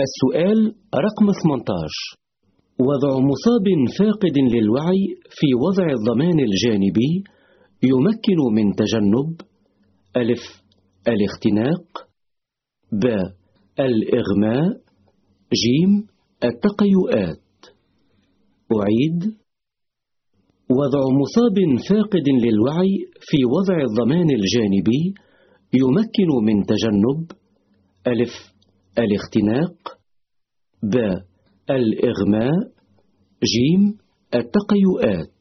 السؤال رقم 18 وضع مصاب فاقد للوعي في وضع الضمان الجانبي يمكن من تجنب. ألف الاختناق. ب الإغماء. جيم التقيؤات. أعيد. وضع مصاب فاقد للوعي في وضع الضمان الجانبي يمكن من تجنب. ألف الاختناق ب الإغماء جيم التقيؤات.